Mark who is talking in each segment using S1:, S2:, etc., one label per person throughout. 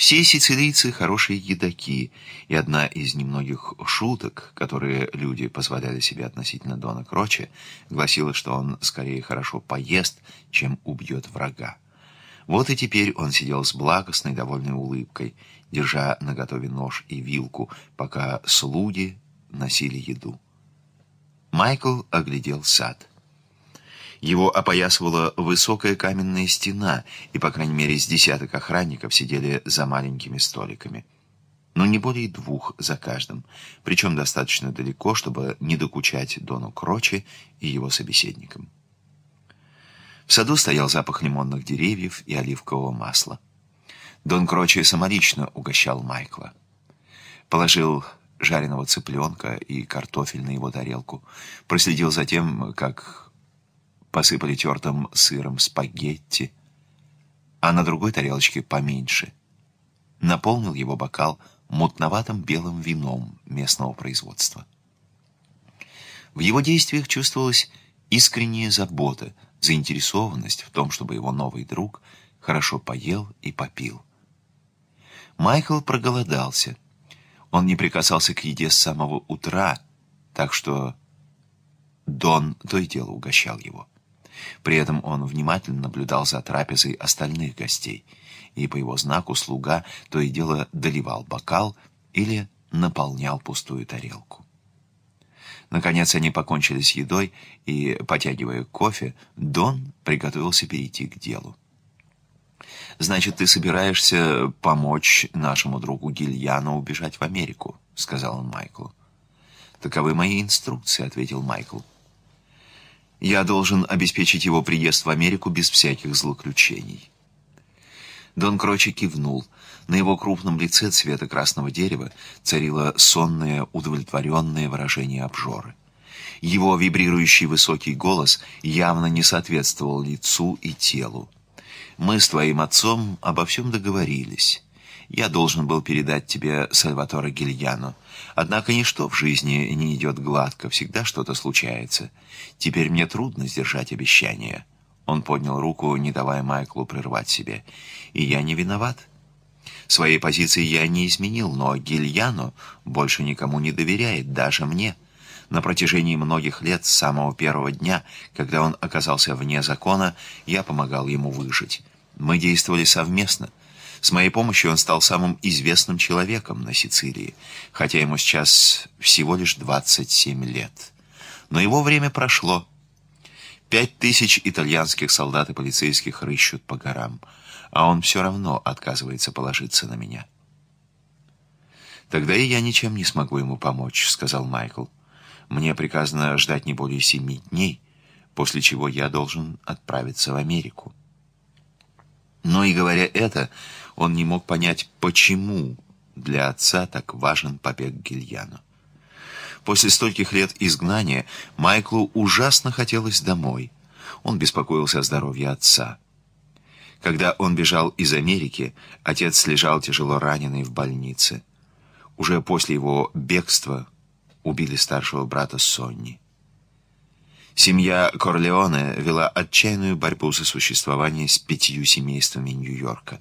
S1: Все сицилийцы хорошие едоки, и одна из немногих шуток, которые люди позволяли себе относительно Дона Кроче, гласила, что он скорее хорошо поест, чем убьет врага. Вот и теперь он сидел с благостной, довольной улыбкой, держа наготове нож и вилку, пока слуги носили еду. Майкл оглядел сад. Его опоясывала высокая каменная стена, и, по крайней мере, с десяток охранников сидели за маленькими столиками. Но не более двух за каждым, причем достаточно далеко, чтобы не докучать Дону Крочи и его собеседникам. В саду стоял запах лимонных деревьев и оливкового масла. Дон Крочи самолично угощал Майкла. Положил жареного цыпленка и картофель на его тарелку, проследил за тем, как посыпали тертым сыром спагетти, а на другой тарелочке поменьше. Наполнил его бокал мутноватым белым вином местного производства. В его действиях чувствовалась искренняя забота, заинтересованность в том, чтобы его новый друг хорошо поел и попил. Майкл проголодался. Он не прикасался к еде с самого утра, так что Дон то и дело угощал его. При этом он внимательно наблюдал за трапезой остальных гостей, и по его знаку слуга то и дело доливал бокал или наполнял пустую тарелку. Наконец они покончили с едой, и, потягивая кофе, Дон приготовился перейти к делу. «Значит, ты собираешься помочь нашему другу Гильяну убежать в Америку?» — сказал он Майклу. «Таковы мои инструкции», — ответил Майкл. Я должен обеспечить его приезд в Америку без всяких злоключений. Дон Крочи кивнул. На его крупном лице цвета красного дерева царило сонное, удовлетворенное выражение обжоры. Его вибрирующий высокий голос явно не соответствовал лицу и телу. «Мы с твоим отцом обо всем договорились». Я должен был передать тебе Сальватора Гильяно. Однако ничто в жизни не идет гладко, всегда что-то случается. Теперь мне трудно сдержать обещание». Он поднял руку, не давая Майклу прервать себе. «И я не виноват. Своей позиции я не изменил, но Гильяно больше никому не доверяет, даже мне». На протяжении многих лет, с самого первого дня, когда он оказался вне закона, я помогал ему выжить. Мы действовали совместно. С моей помощью он стал самым известным человеком на Сицилии, хотя ему сейчас всего лишь 27 лет. Но его время прошло. Пять тысяч итальянских солдат и полицейских рыщут по горам, а он все равно отказывается положиться на меня. «Тогда и я ничем не смогу ему помочь», — сказал Майкл. «Мне приказано ждать не более семи дней, после чего я должен отправиться в Америку». Но и говоря это, он не мог понять, почему для отца так важен побег Гильяну. После стольких лет изгнания Майклу ужасно хотелось домой. Он беспокоился о здоровье отца. Когда он бежал из Америки, отец лежал тяжело раненый в больнице. Уже после его бегства убили старшего брата Сонни. Семья Корлеоне вела отчаянную борьбу за существование с пятью семействами Нью-Йорка.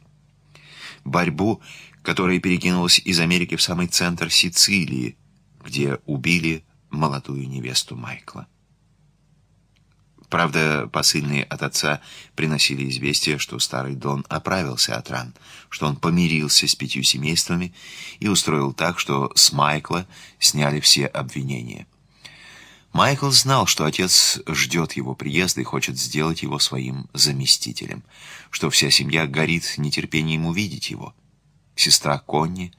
S1: Борьбу, которая перекинулась из Америки в самый центр Сицилии, где убили молодую невесту Майкла. Правда, посыльные от отца приносили известие, что старый Дон оправился от ран, что он помирился с пятью семействами и устроил так, что с Майкла сняли все обвинения. Майкл знал, что отец ждет его приезда и хочет сделать его своим заместителем, что вся семья горит нетерпением увидеть его. Сестра Конни,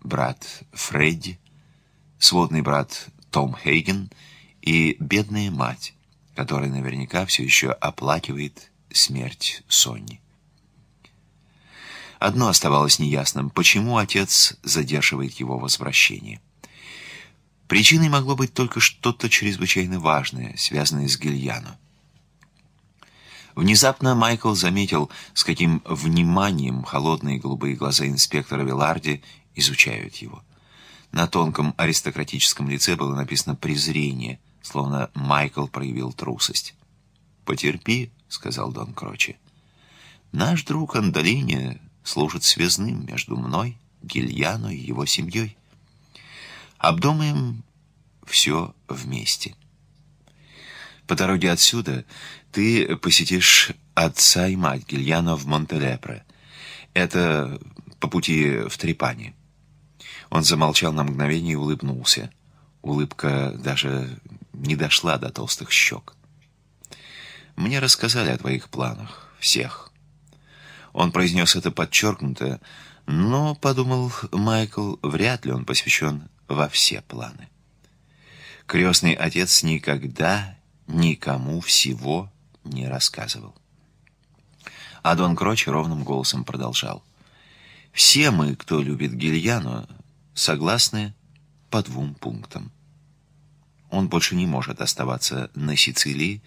S1: брат Фредди, сводный брат Том Хейген и бедная мать, которая наверняка все еще оплакивает смерть Сонни. Одно оставалось неясным, почему отец задерживает его возвращение. Причиной могло быть только что-то чрезвычайно важное, связанное с Гильяно. Внезапно Майкл заметил, с каким вниманием холодные голубые глаза инспектора Виларди изучают его. На тонком аристократическом лице было написано презрение, словно Майкл проявил трусость. «Потерпи», — сказал Дон Крочи. «Наш друг Андолини служит связным между мной, Гильяно и его семьей. Обдумаем все вместе. По дороге отсюда ты посетишь отца и мать Гильяно в Монтелепре. Это по пути в Трепане. Он замолчал на мгновение и улыбнулся. Улыбка даже не дошла до толстых щек. Мне рассказали о твоих планах. Всех. Он произнес это подчеркнуто, но, подумал Майкл, вряд ли он посвящен во все планы. Крестный отец никогда никому всего не рассказывал. А Дон Кроч ровным голосом продолжал. «Все мы, кто любит Гильяно, согласны по двум пунктам. Он больше не может оставаться на Сицилии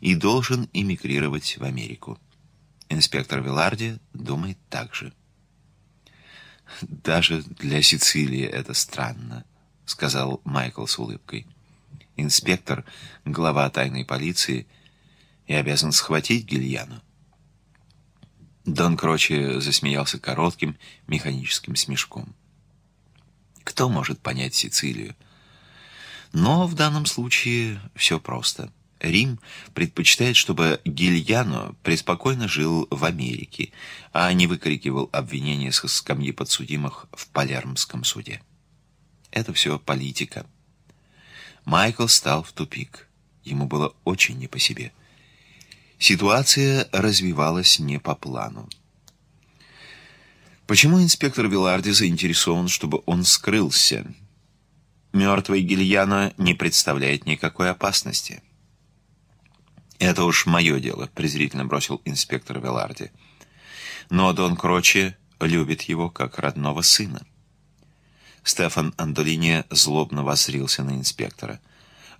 S1: и должен эмигрировать в Америку. Инспектор Виларди думает так же. «Даже для Сицилии это странно», — сказал Майкл с улыбкой. «Инспектор, глава тайной полиции, и обязан схватить Гильяну». Дон Крочи засмеялся коротким механическим смешком. Кто может понять Сицилию? Но в данном случае все просто. Рим предпочитает, чтобы Гильяно преспокойно жил в Америке, а не выкрикивал обвинения со скамьи подсудимых в Палермском суде. Это все политика. Майкл стал в тупик. Ему было очень не по себе. Ситуация развивалась не по плану. Почему инспектор Виларди заинтересован, чтобы он скрылся? Мертвый Гильяно не представляет никакой опасности. «Это уж мое дело», — презрительно бросил инспектор Веларди. «Но Дон Крочи любит его как родного сына». Стефан Андолини злобно воззрился на инспектора.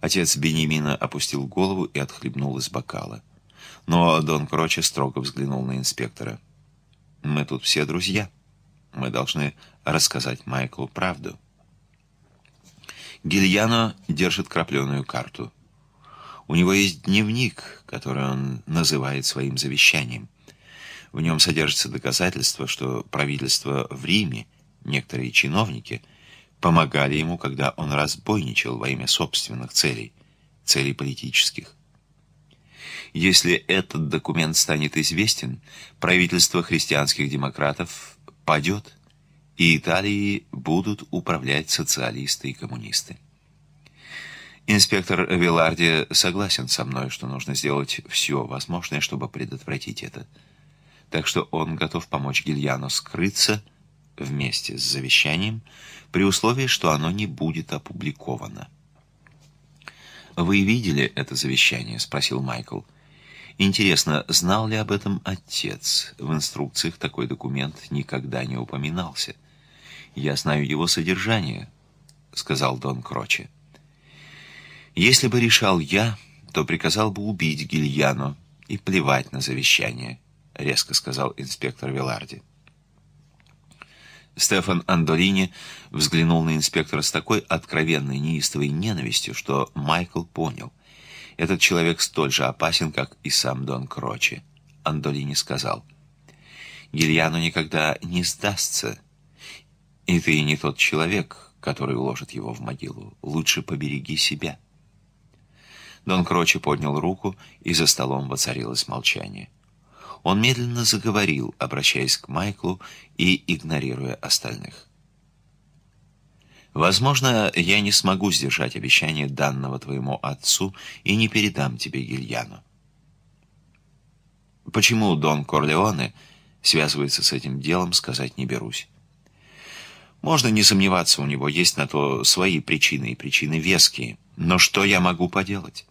S1: Отец Бенемина опустил голову и отхлебнул из бокала. Но Дон Крочи строго взглянул на инспектора. «Мы тут все друзья. Мы должны рассказать Майклу правду». Гильяно держит крапленую карту. У него есть дневник, который он называет своим завещанием. В нем содержится доказательство, что правительство в Риме, некоторые чиновники, помогали ему, когда он разбойничал во имя собственных целей, целей политических. Если этот документ станет известен, правительство христианских демократов падет, и Италией будут управлять социалисты и коммунисты. Инспектор Виларди согласен со мной, что нужно сделать все возможное, чтобы предотвратить это. Так что он готов помочь Гильяну скрыться вместе с завещанием, при условии, что оно не будет опубликовано. «Вы видели это завещание?» — спросил Майкл. «Интересно, знал ли об этом отец? В инструкциях такой документ никогда не упоминался». «Я знаю его содержание», — сказал Дон Кроче. «Если бы решал я, то приказал бы убить Гильяно и плевать на завещание», — резко сказал инспектор Веларди. Стефан Андолини взглянул на инспектора с такой откровенной неистовой ненавистью, что Майкл понял. Этот человек столь же опасен, как и сам Дон Крочи. Андолини сказал, «Гильяно никогда не сдастся, и ты не тот человек, который уложит его в могилу. Лучше побереги себя». Дон Крочи поднял руку, и за столом воцарилось молчание. Он медленно заговорил, обращаясь к Майклу и игнорируя остальных. «Возможно, я не смогу сдержать обещание данного твоему отцу и не передам тебе Гильяну. Почему Дон Корлеоне связывается с этим делом, сказать не берусь. Можно не сомневаться, у него есть на то свои причины, и причины веские. Но что я могу поделать?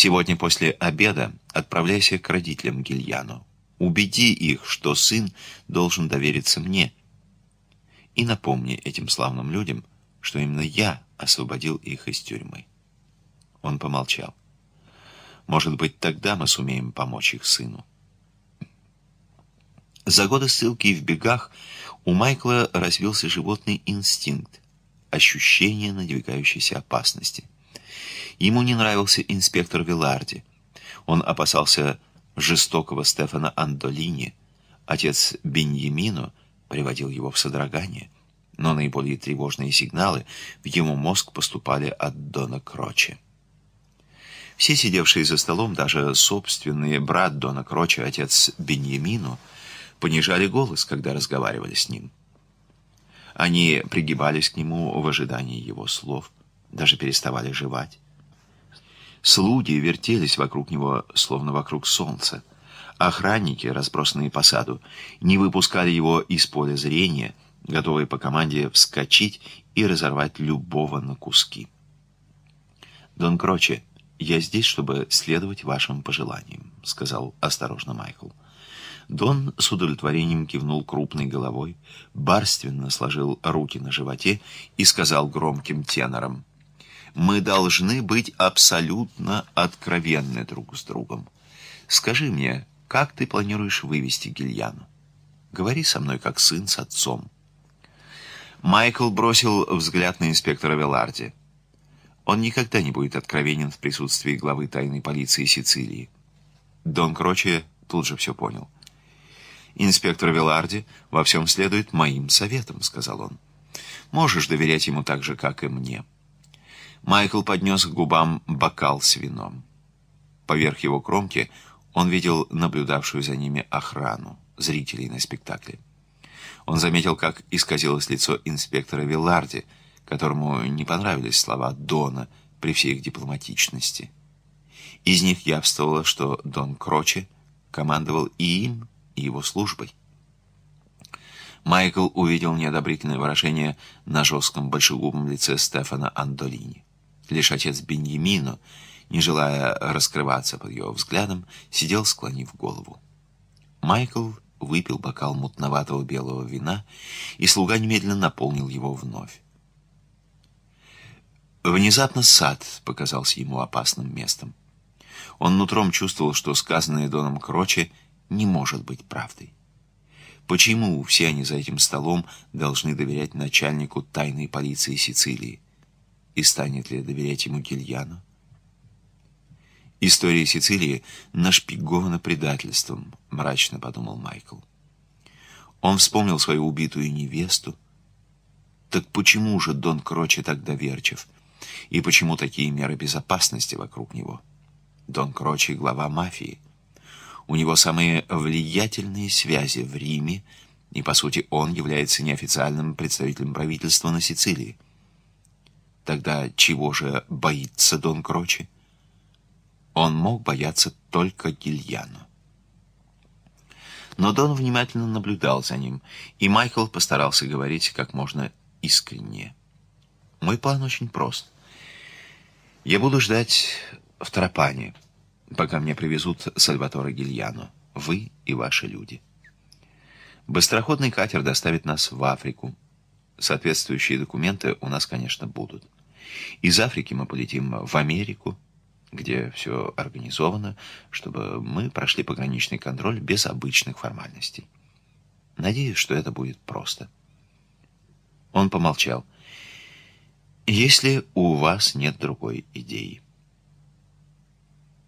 S1: Сегодня после обеда отправляйся к родителям Гильяну. Убеди их, что сын должен довериться мне. И напомни этим славным людям, что именно я освободил их из тюрьмы. Он помолчал. Может быть, тогда мы сумеем помочь их сыну. За годы ссылки в бегах у Майкла развился животный инстинкт, ощущение надвигающейся опасности. Ему не нравился инспектор Виларди. Он опасался жестокого Стефана Андолини, Отец Беньямину приводил его в содрогание, но наиболее тревожные сигналы в его мозг поступали от Дона Кроче. Все сидевшие за столом, даже собственный брат Дона Кроче, отец Беньямину, понижали голос, когда разговаривали с ним. Они пригибались к нему в ожидании его слов, даже переставали жевать. Слуги вертелись вокруг него, словно вокруг солнца. Охранники, разбросанные по саду, не выпускали его из поля зрения, готовые по команде вскочить и разорвать любого на куски. «Дон Кроче, я здесь, чтобы следовать вашим пожеланиям», — сказал осторожно Майкл. Дон с удовлетворением кивнул крупной головой, барственно сложил руки на животе и сказал громким тенором, «Мы должны быть абсолютно откровенны друг с другом. Скажи мне, как ты планируешь вывести Гильяну? Говори со мной, как сын с отцом». Майкл бросил взгляд на инспектора Веларди. Он никогда не будет откровенен в присутствии главы тайной полиции Сицилии. Дон Кроче тут же все понял. «Инспектор Веларди во всем следует моим советам», — сказал он. «Можешь доверять ему так же, как и мне». Майкл поднес к губам бокал с вином. Поверх его кромки он видел наблюдавшую за ними охрану, зрителей на спектакле. Он заметил, как исказилось лицо инспектора Вилларди, которому не понравились слова Дона при всей их дипломатичности. Из них явствовало, что Дон Кроче командовал и им, и его службой. Майкл увидел неодобрительное выражение на жестком большегубом лице Стефана Андолини. Лишь отец Беньямино, не желая раскрываться под его взглядом, сидел, склонив голову. Майкл выпил бокал мутноватого белого вина, и слуга немедленно наполнил его вновь. Внезапно сад показался ему опасным местом. Он нутром чувствовал, что сказанное Доном Кроче — не может быть правдой. Почему все они за этим столом должны доверять начальнику тайной полиции Сицилии? И станет ли доверять ему Гильяну? История Сицилии нашпигована предательством, мрачно подумал Майкл. Он вспомнил свою убитую невесту. Так почему же Дон Кроче так доверчив? И почему такие меры безопасности вокруг него? Дон Кроче — глава мафии — у него самые влиятельные связи в Риме, и, по сути, он является неофициальным представителем правительства на Сицилии. Тогда чего же боится Дон Крочи? Он мог бояться только Гильяну. Но Дон внимательно наблюдал за ним, и Майкл постарался говорить как можно искреннее. «Мой план очень прост. Я буду ждать в Тропане» пока мне привезут Сальватора Гильяно, вы и ваши люди. Быстроходный катер доставит нас в Африку. Соответствующие документы у нас, конечно, будут. Из Африки мы полетим в Америку, где все организовано, чтобы мы прошли пограничный контроль без обычных формальностей. Надеюсь, что это будет просто. Он помолчал. Если у вас нет другой идеи.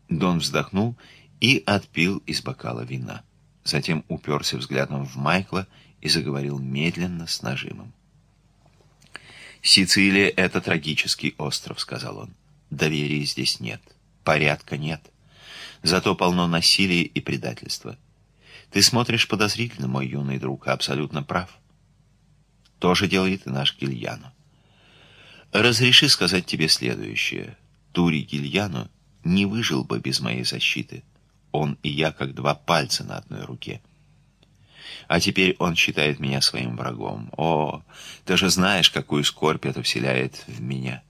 S1: Дон вздохнул и отпил из бокала вина. Затем уперся взглядом в Майкла и заговорил медленно с нажимом. «Сицилия — это трагический остров», — сказал он. «Доверия здесь нет, порядка нет. Зато полно насилия и предательства. Ты смотришь подозрительно, мой юный друг, абсолютно прав. То же делает и наш Гильяно. Разреши сказать тебе следующее. Тури Гильяно — не выжил бы без моей защиты. Он и я как два пальца на одной руке. А теперь он считает меня своим врагом. О, ты же знаешь, какую скорбь это вселяет в меня.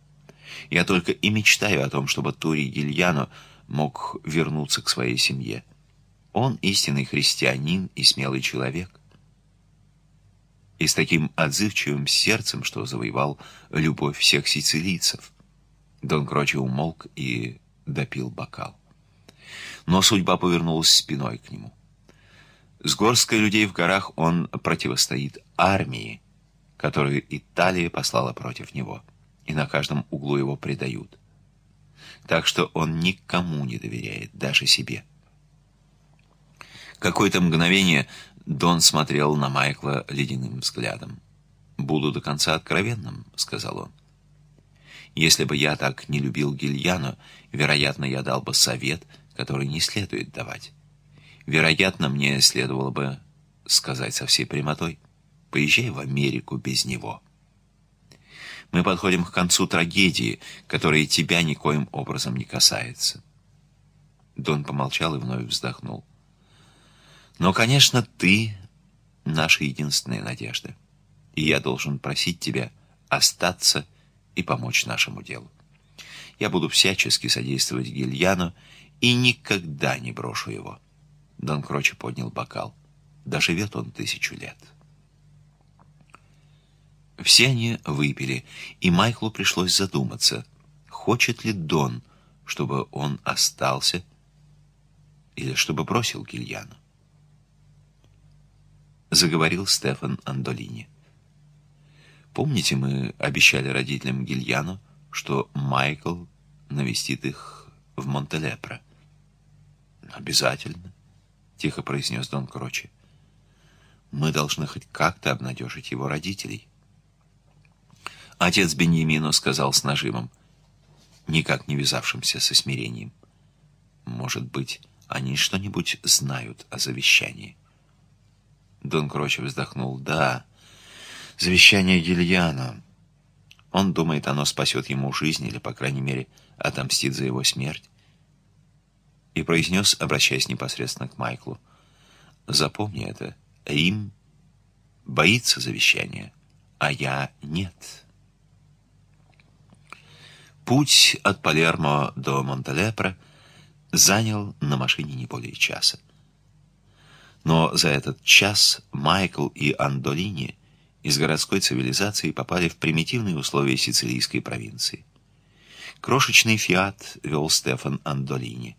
S1: Я только и мечтаю о том, чтобы Тури Гильяно мог вернуться к своей семье. Он истинный христианин и смелый человек. И с таким отзывчивым сердцем, что завоевал любовь всех сицилийцев. Дон Крочи умолк и допил бокал. Но судьба повернулась спиной к нему. С горсткой людей в горах он противостоит армии, которую Италия послала против него, и на каждом углу его предают. Так что он никому не доверяет, даже себе. Какое-то мгновение Дон смотрел на Майкла ледяным взглядом. «Буду до конца откровенным», — сказал он. «Если бы я так не любил Гильяно, вероятно, я дал бы совет, который не следует давать. Вероятно, мне следовало бы сказать со всей прямотой, поезжай в Америку без него». Мы подходим к концу трагедии, которая тебя никоим образом не касается. Дон помолчал и вновь вздохнул. Но, конечно, ты наша единственная надежда. И я должен просить тебя остаться и помочь нашему делу. Я буду всячески содействовать Гильяну и никогда не брошу его. Дон Кроче поднял бокал. Доживет он тысячу лет. Все они выпили, и Майклу пришлось задуматься, хочет ли Дон, чтобы он остался, или чтобы бросил Гильяну. Заговорил Стефан Андолини. Помните, мы обещали родителям Гильяну, что Майкл навестит их в Монтелепро? Обязательно, тихо произнес Дон Крочи. Мы должны хоть как-то обнадежить его родителей. Отец Беньямину сказал с нажимом, никак не вязавшимся со смирением. Может быть, они что-нибудь знают о завещании. Дон Кроче вздохнул. Да, завещание Гильяна. Он думает, оно спасет ему жизнь или, по крайней мере, отомстит за его смерть. И произнес, обращаясь непосредственно к Майклу. Запомни это. Рим боится завещания, а я нет. Путь от Палермо до Монтелепро занял на машине не более часа. Но за этот час Майкл и Андолини из городской цивилизации попали в примитивные условия сицилийской провинции. Крошечный «Фиат» вел Стефан Андолини.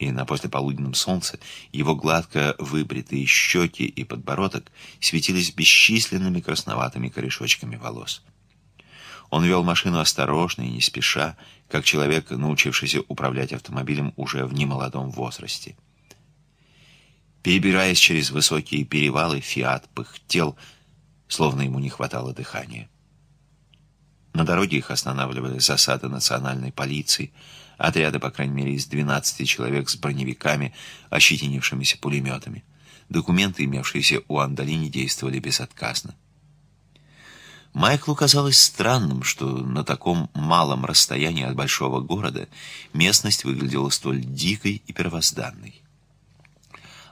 S1: И на послеполуденном солнце его гладко выбритые щеки и подбородок светились бесчисленными красноватыми корешочками волос. Он вел машину осторожно и не спеша, как человек, научившийся управлять автомобилем уже в немолодом возрасте. Перебираясь через высокие перевалы, «Фиат» пыхтел, словно ему не хватало дыхания. На дороге их останавливали засады национальной полиции, отряды, по крайней мере, из 12 человек с броневиками, ощетинившимися пулеметами. Документы, имевшиеся у Андалини, действовали безотказно. Майклу казалось странным, что на таком малом расстоянии от большого города местность выглядела столь дикой и первозданной.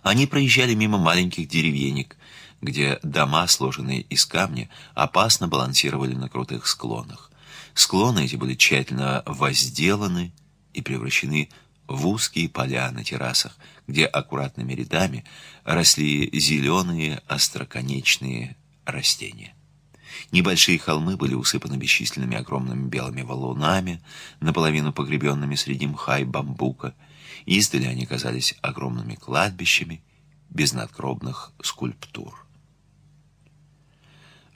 S1: Они проезжали мимо маленьких деревенек, где дома, сложенные из камня, опасно балансировали на крутых склонах. Склоны эти были тщательно возделаны и превращены в узкие поля на террасах, где аккуратными рядами росли зеленые остроконечные растения. Небольшие холмы были усыпаны бесчисленными огромными белыми валунами, наполовину погребенными среди мха и бамбука. Издали они казались огромными кладбищами без надгробных скульптур.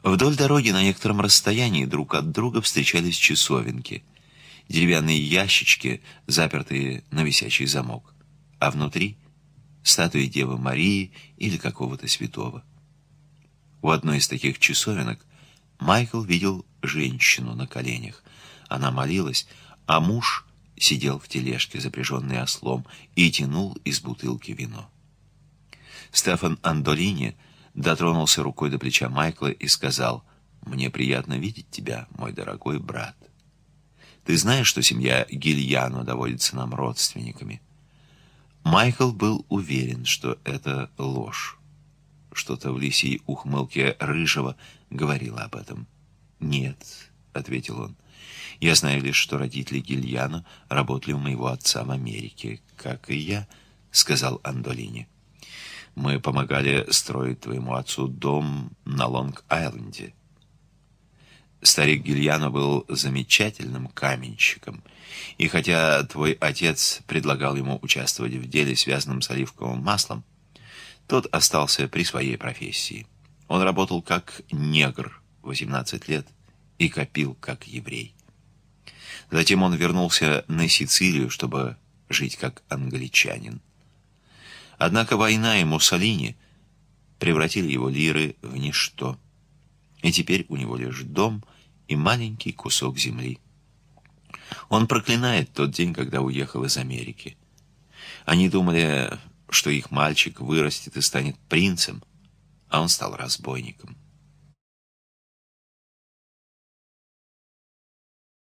S1: Вдоль дороги на некотором расстоянии друг от друга встречались часовенки, деревянные ящички, запертые на висячий замок, а внутри — статуи Девы Марии или какого-то святого. У одной из таких часовенок Майкл видел женщину на коленях. Она молилась, а муж сидел в тележке, запряженной ослом, и тянул из бутылки вино. Стефан Андолини дотронулся рукой до плеча Майкла и сказал, «Мне приятно видеть тебя, мой дорогой брат. Ты знаешь, что семья Гильяно доводится нам родственниками?» Майкл был уверен, что это ложь. Что-то в лисьей ухмылке Рыжего говорило об этом. «Нет», — ответил он, — «я знаю лишь, что родители Гильяно работали у моего отца в Америке, как и я», — сказал Андолини. «Мы помогали строить твоему отцу дом на Лонг-Айленде». Старик Гильяно был замечательным каменщиком, и хотя твой отец предлагал ему участвовать в деле, связанном с оливковым маслом, тот остался при своей профессии. Он работал как негр 18 лет и копил как еврей. Затем он вернулся на Сицилию, чтобы жить как англичанин. Однако война и Муссолини превратили его лиры в ничто. И теперь у него лишь дом и маленький кусок земли. Он проклинает тот день, когда уехал из Америки. Они думали, что их мальчик вырастет и станет принцем, а он стал разбойником.